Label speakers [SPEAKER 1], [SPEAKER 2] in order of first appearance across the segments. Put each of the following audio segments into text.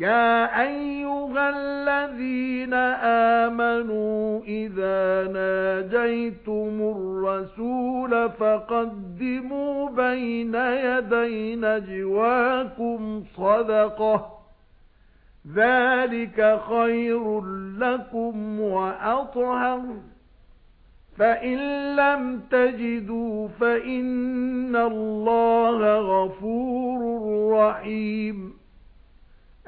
[SPEAKER 1] يا ايها الذين امنوا اذا ناجيتم الرسول فقدموا بين يدي نجواكم صدقه ذلك خير لكم واطهر فَإِن لَّمْ تَجِدُوا فَإِنَّ اللَّهَ غَفُورٌ رَّحِيمٌ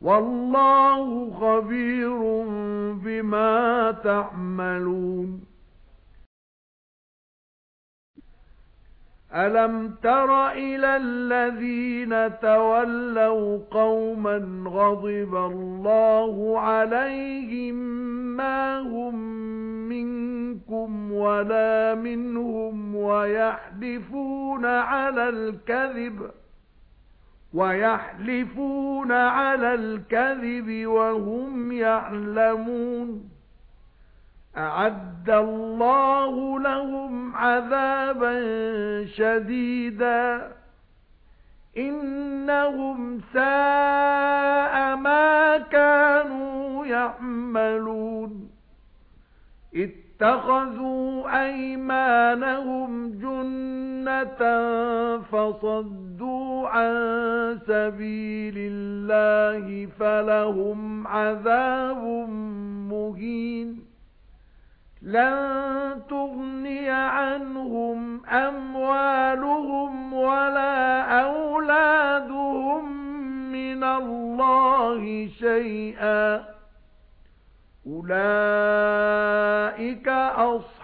[SPEAKER 1] والله خبير بما تعملون أَلَمْ تَرَ إِلَى الَّذِينَ تَوَلَّوْا قَوْمًا غَضِبَ اللَّهُ عَلَيْهِمْ مَا هُمْ مِنكُمْ وَلَا مِنْهُمْ وَيَحْلِفُونَ عَلَى الْكَذِبِ وَيَحْلِفُونَ عَلَى الْكَذِبِ وَهُمْ يَعْلَمُونَ أَعَدَّ اللَّهُ لَهُمْ عَذَابًا شَدِيدًا إِنَّهُمْ سَاءَ مَا كَانُوا يَعْمَلُونَ اتَّخَذُوا أَيْمَانَهُمْ جُنَّةً فَصَدُّوا عَن سَبِيلِ اللَّهِ فَلَهُمْ عَذَابٌ مُهِينٌ لَن تُغْنِيَ عَنْهُمْ أَمْوَالُهُمْ وَلَا أَوْلَادُهُمْ مِنَ اللَّهِ شَيْئًا أُولَئِكَ أَصْحَابُ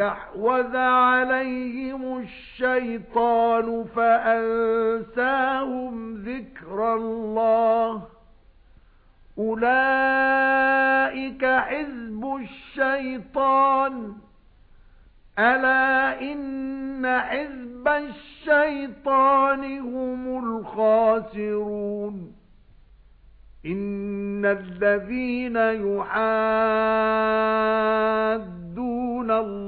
[SPEAKER 1] اسْتَحْوَذَ عَلَيْهِمُ الشَّيْطَانُ فَأَنسَاهُمْ ذِكْرَ اللَّهِ أُولَئِكَ حِزْبُ الشَّيْطَانِ أَلَا إِنَّ حِزْبَ الشَّيْطَانِ هُمُ الْخَاسِرُونَ إِنَّ الَّذِينَ يُحَادُّونَ اللَّهَ